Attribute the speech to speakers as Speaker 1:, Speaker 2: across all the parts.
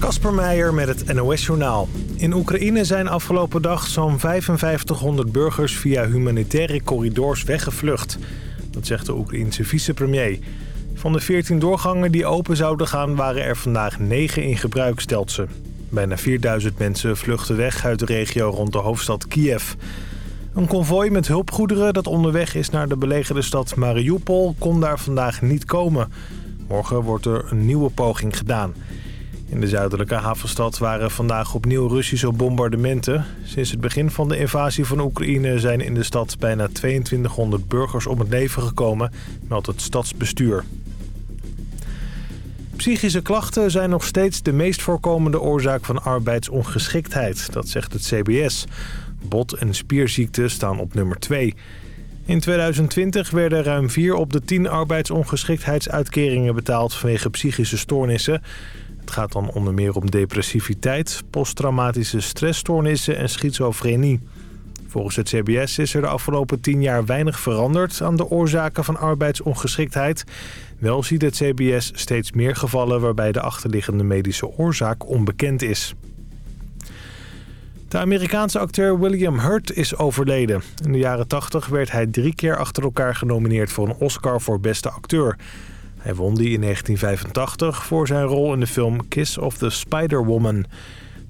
Speaker 1: Kasper Meijer met het NOS-journaal. In Oekraïne zijn afgelopen dag zo'n 5500 burgers via humanitaire corridors weggevlucht. Dat zegt de Oekraïense vicepremier. Van de 14 doorgangen die open zouden gaan waren er vandaag 9 in gebruik, stelt ze. Bijna 4000 mensen vluchten weg uit de regio rond de hoofdstad Kiev. Een konvooi met hulpgoederen dat onderweg is naar de belegerde stad Mariupol kon daar vandaag niet komen. Morgen wordt er een nieuwe poging gedaan. In de zuidelijke havenstad waren vandaag opnieuw Russische bombardementen. Sinds het begin van de invasie van Oekraïne zijn in de stad bijna 2200 burgers om het leven gekomen, meldt het stadsbestuur. Psychische klachten zijn nog steeds de meest voorkomende oorzaak van arbeidsongeschiktheid, dat zegt het CBS. Bot- en spierziekten staan op nummer 2. In 2020 werden ruim 4 op de 10 arbeidsongeschiktheidsuitkeringen betaald vanwege psychische stoornissen. Het gaat dan onder meer om depressiviteit, posttraumatische stressstoornissen en schizofrenie. Volgens het CBS is er de afgelopen 10 jaar weinig veranderd aan de oorzaken van arbeidsongeschiktheid. Wel ziet het CBS steeds meer gevallen waarbij de achterliggende medische oorzaak onbekend is. De Amerikaanse acteur William Hurt is overleden. In de jaren 80 werd hij drie keer achter elkaar genomineerd voor een Oscar voor beste acteur. Hij won die in 1985 voor zijn rol in de film Kiss of the Spider-Woman.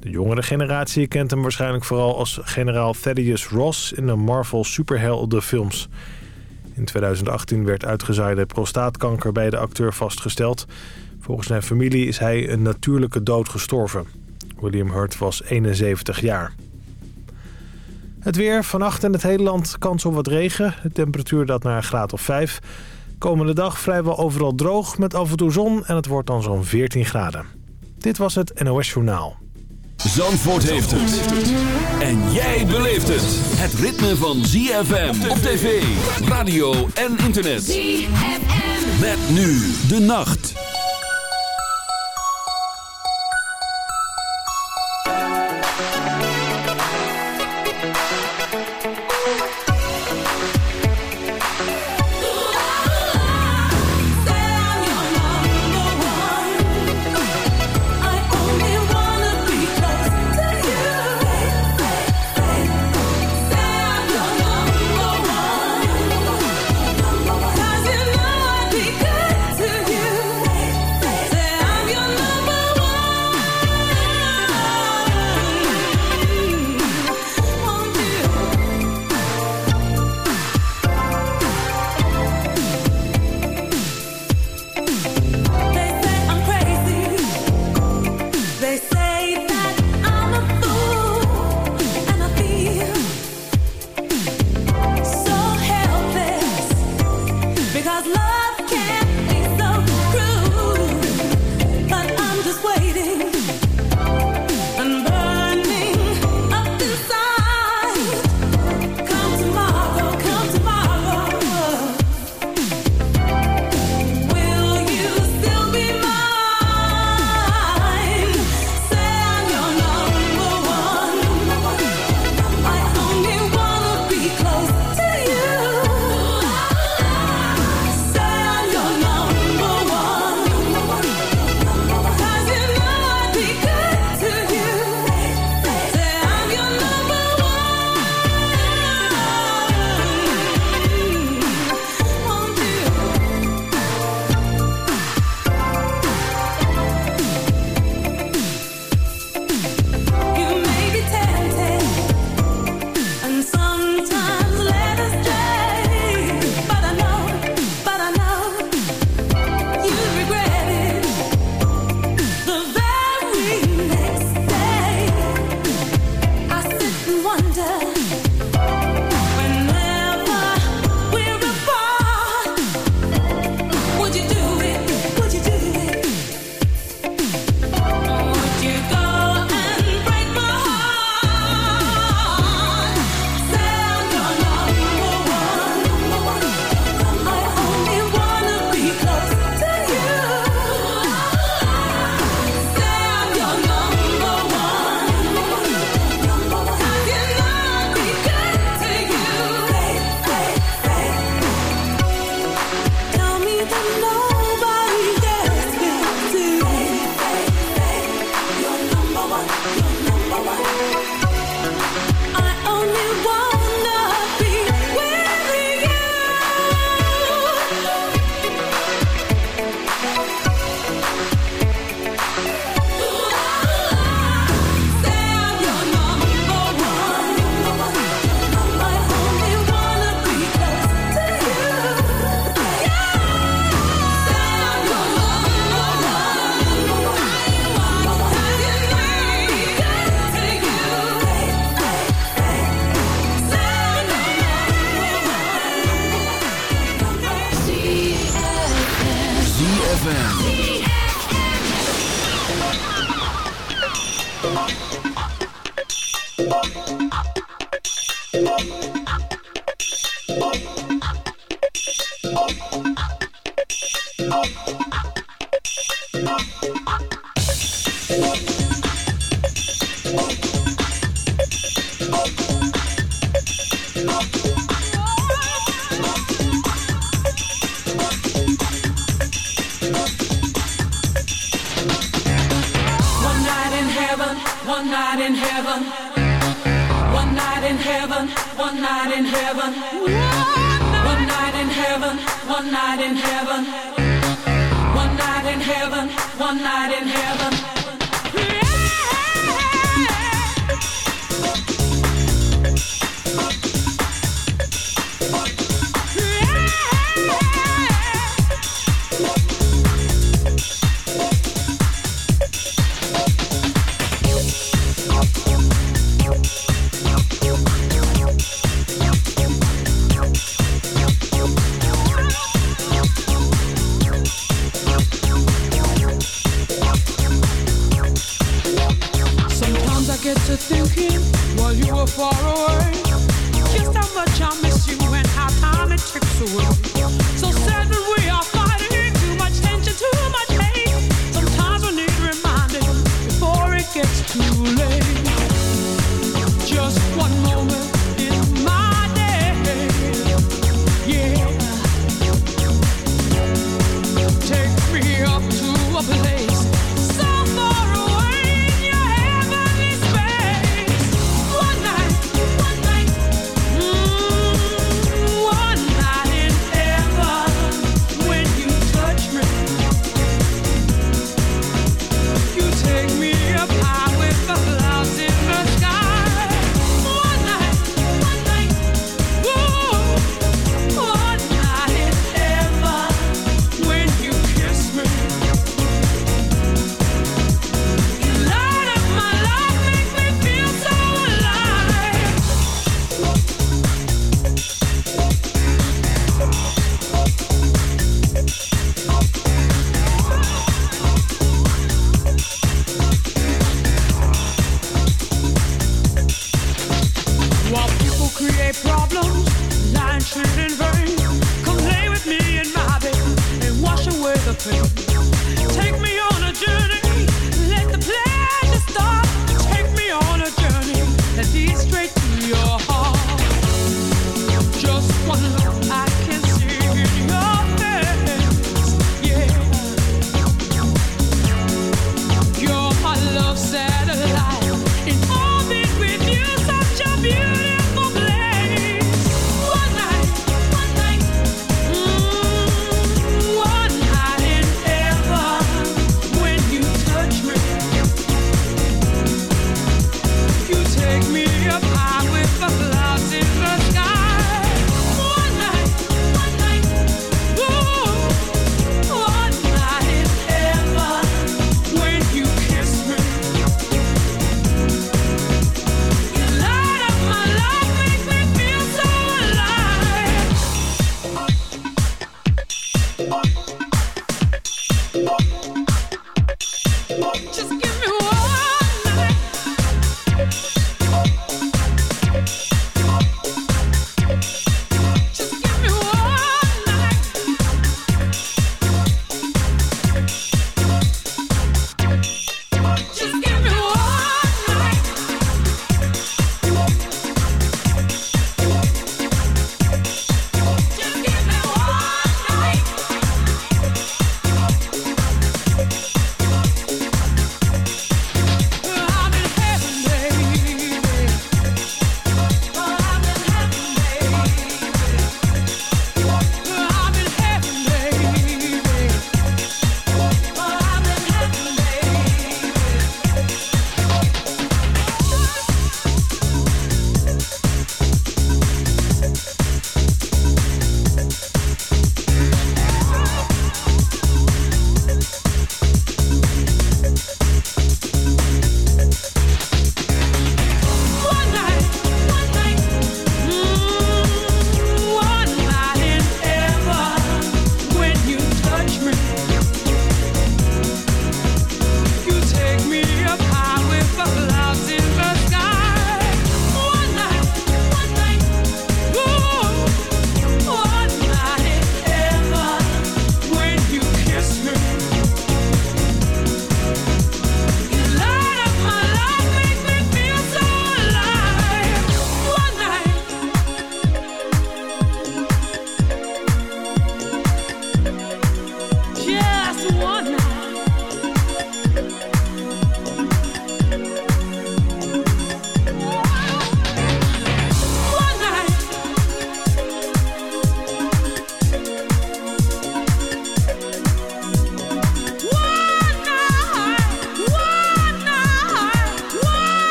Speaker 1: De jongere generatie kent hem waarschijnlijk vooral als generaal Thaddeus Ross in de Marvel superheldenfilms. In 2018 werd uitgezaaide prostaatkanker bij de acteur vastgesteld. Volgens zijn familie is hij een natuurlijke dood gestorven. William Hurt was 71 jaar. Het weer, vannacht in het hele land kans op wat regen. De temperatuur dat naar een graad of 5. Komende dag vrijwel overal droog met af en toe zon en het wordt dan zo'n 14 graden. Dit was het NOS Journaal.
Speaker 2: Zandvoort heeft het. En jij beleeft het. Het ritme van ZFM op tv, radio en internet. ZFM. Met nu de nacht.
Speaker 3: ZFM.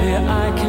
Speaker 3: Yeah, I can.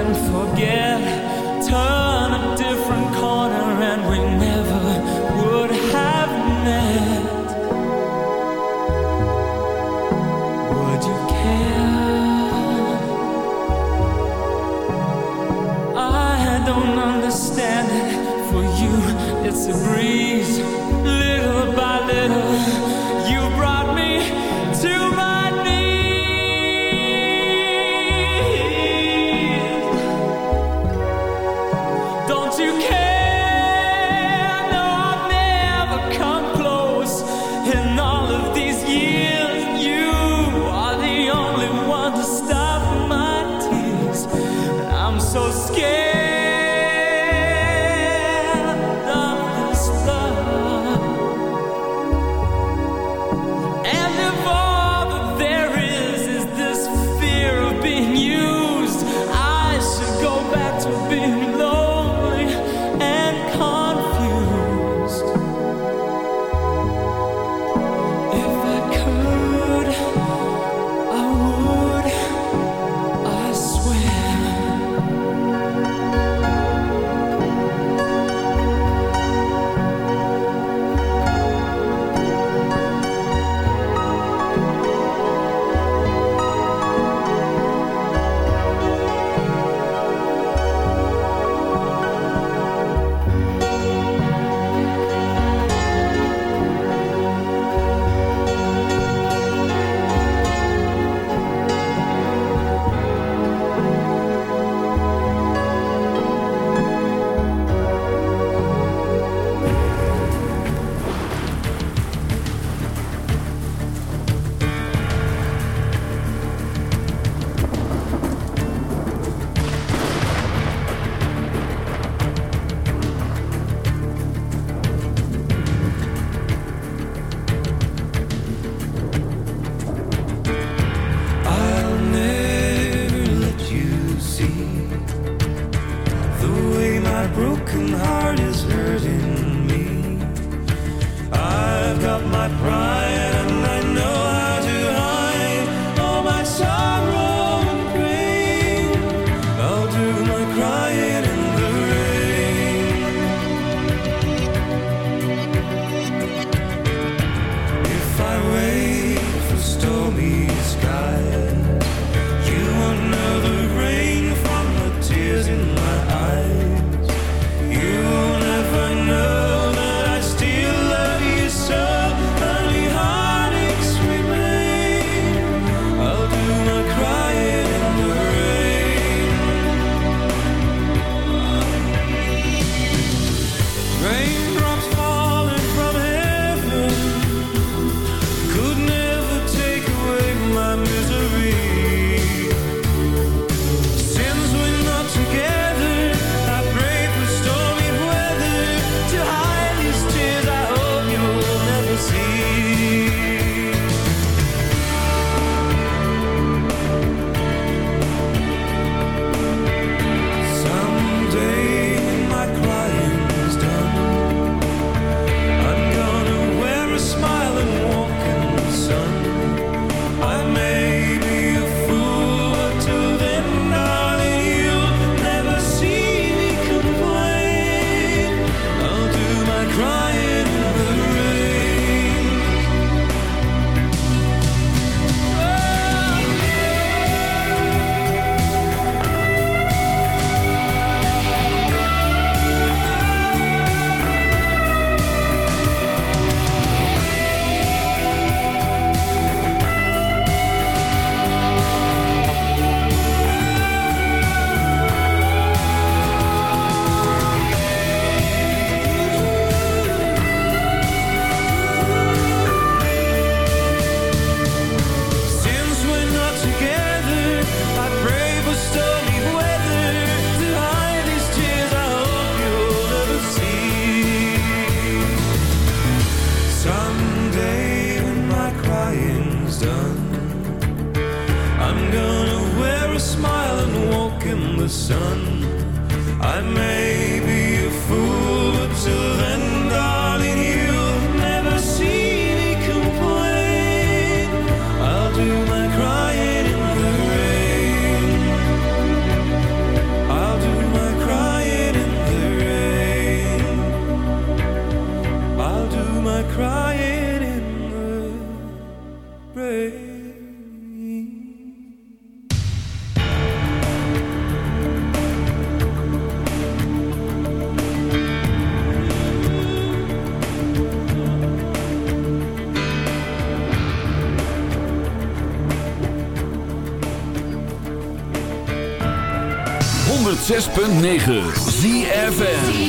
Speaker 2: 106.9 ZFN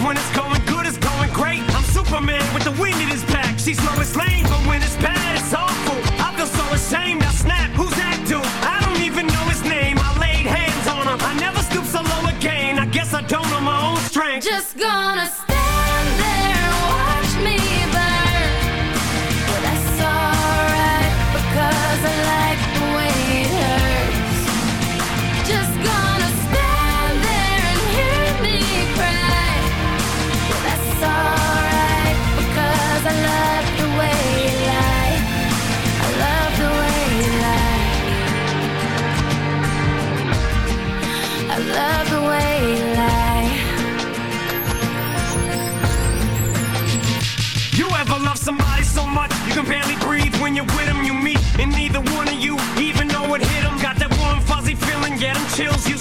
Speaker 4: when it's going good, it's going great. I'm Superman with the wind in his back. She's my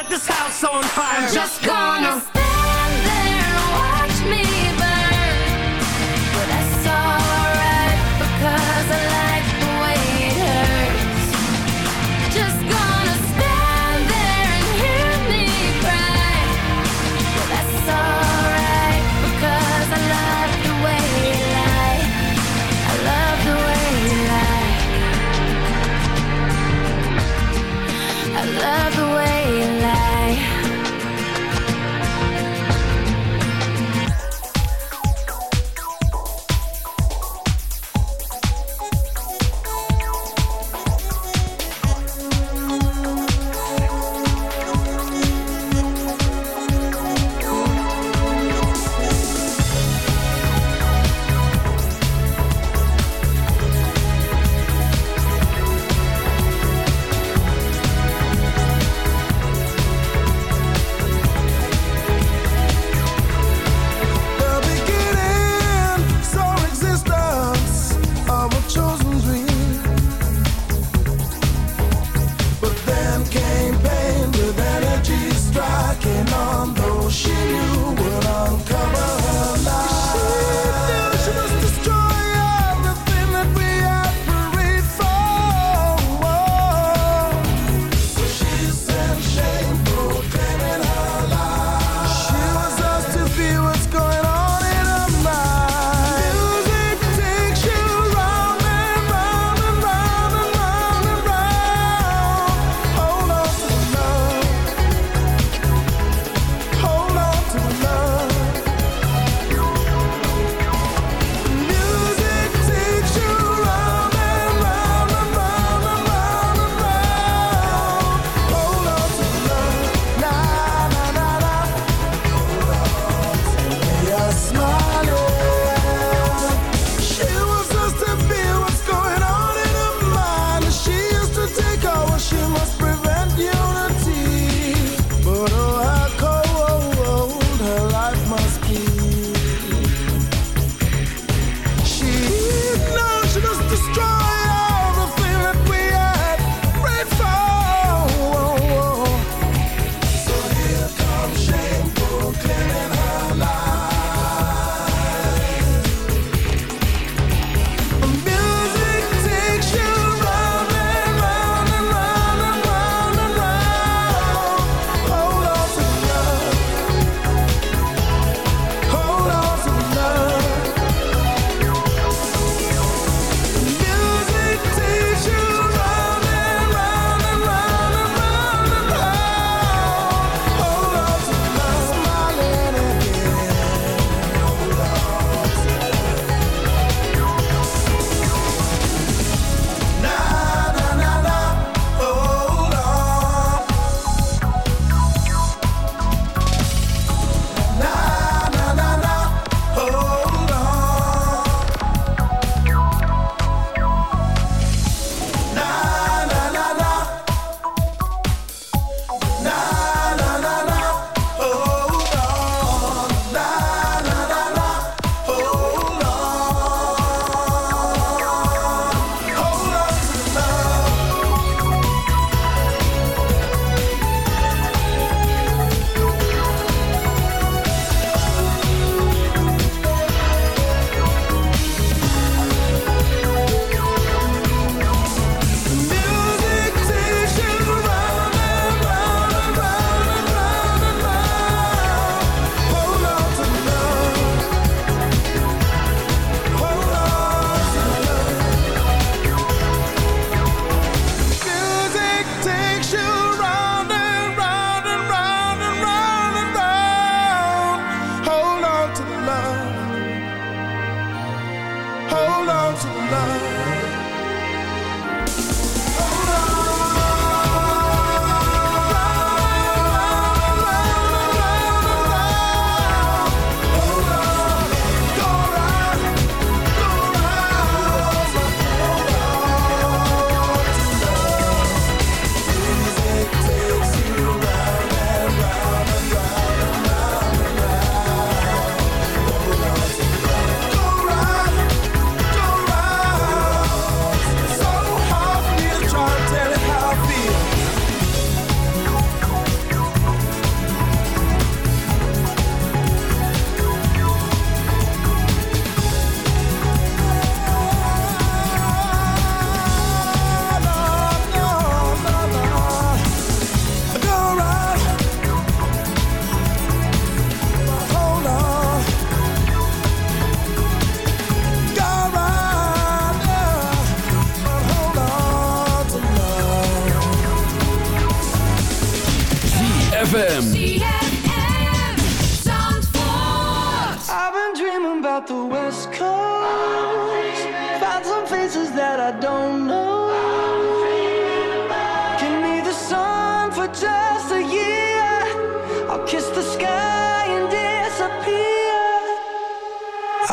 Speaker 4: Set this house on fire.
Speaker 3: Just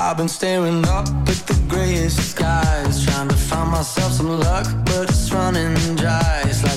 Speaker 3: I've been staring up at the grayish skies Trying to find myself some luck, but it's running dry. It's like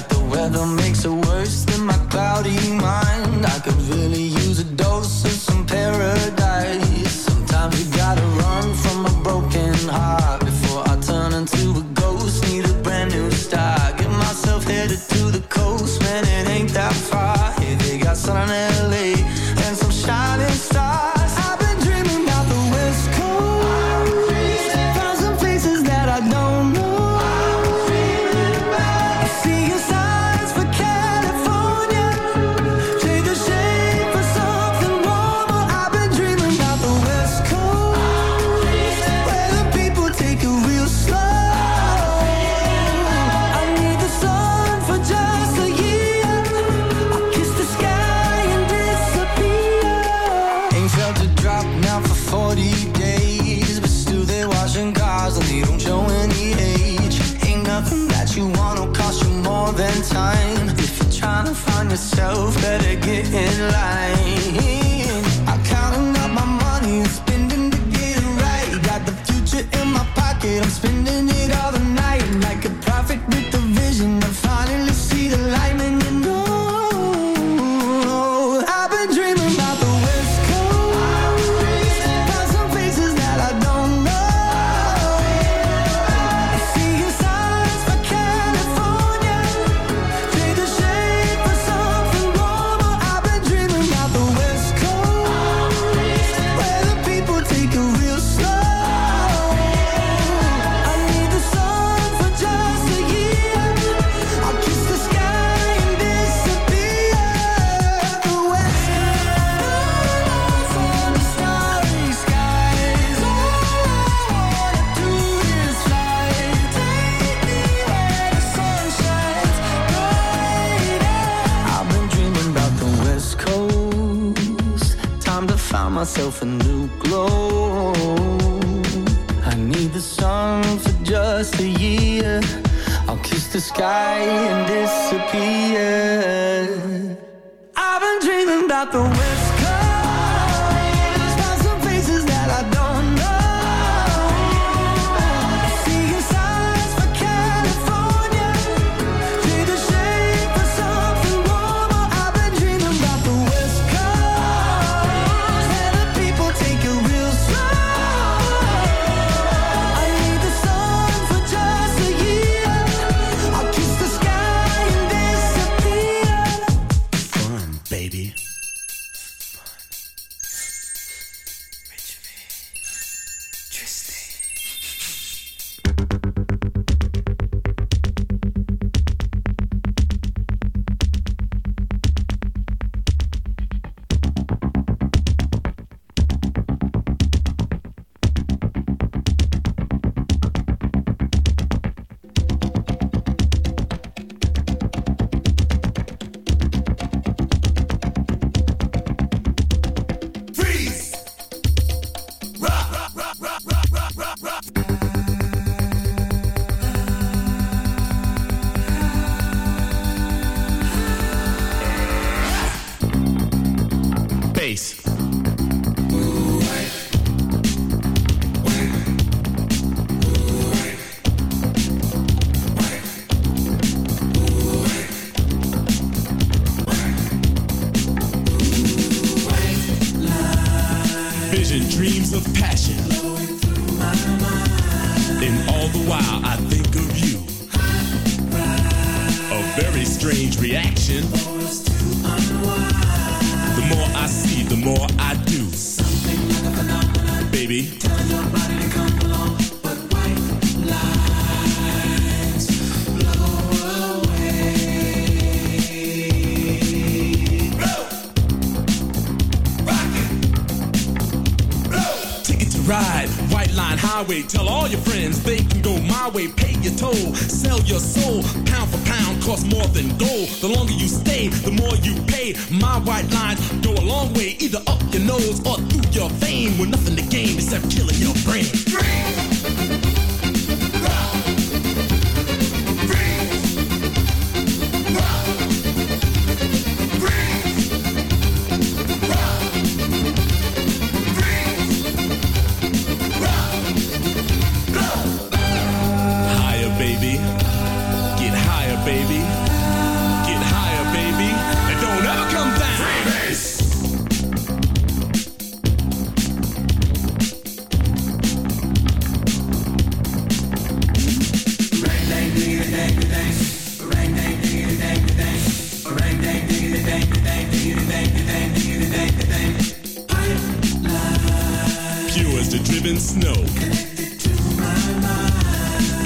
Speaker 3: was the
Speaker 5: driven snow.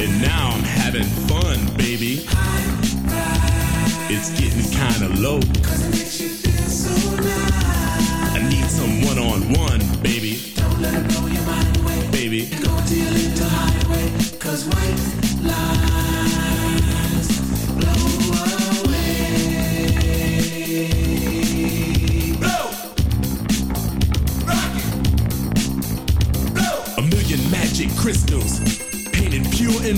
Speaker 5: And now I'm having fun, baby. It's getting kinda low. I need some one on one, baby. Don't let it blow your mind away, Baby. Go deal into highway, cause white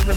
Speaker 6: Ik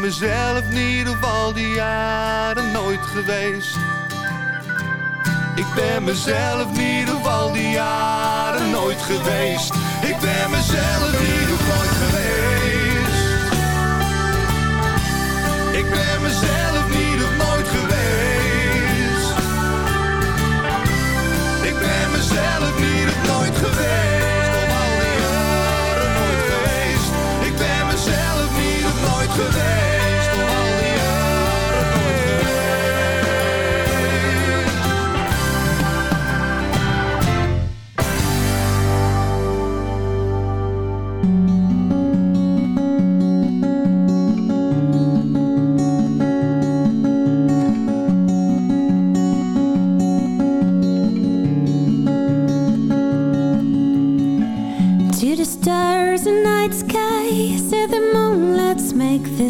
Speaker 6: Ben mezelf niet op al die jaren nooit geweest. Ik ben mezelf niet op al die jaren nooit geweest. Ik ben mezelf niet op nooit geweest. Ik ben mezelf niet op nooit geweest. Ik ben mezelf op nooit geweest. Op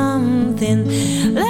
Speaker 3: something.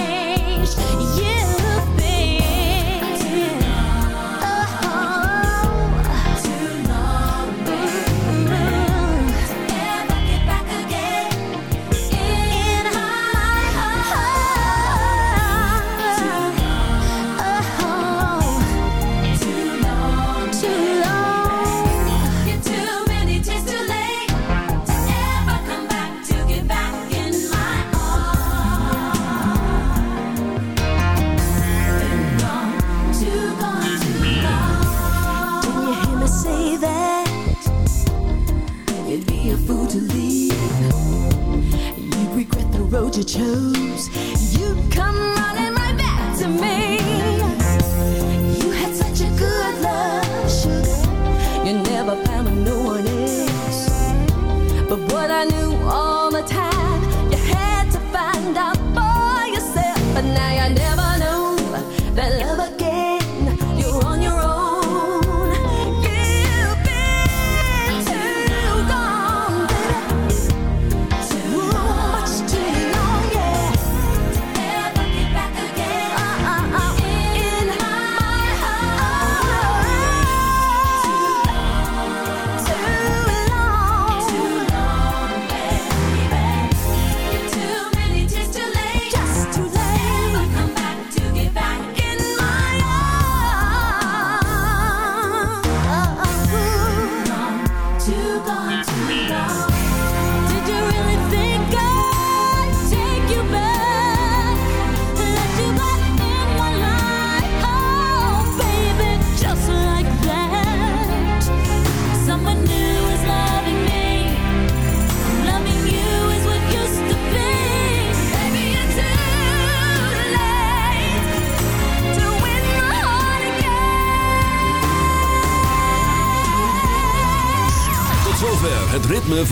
Speaker 3: you chose.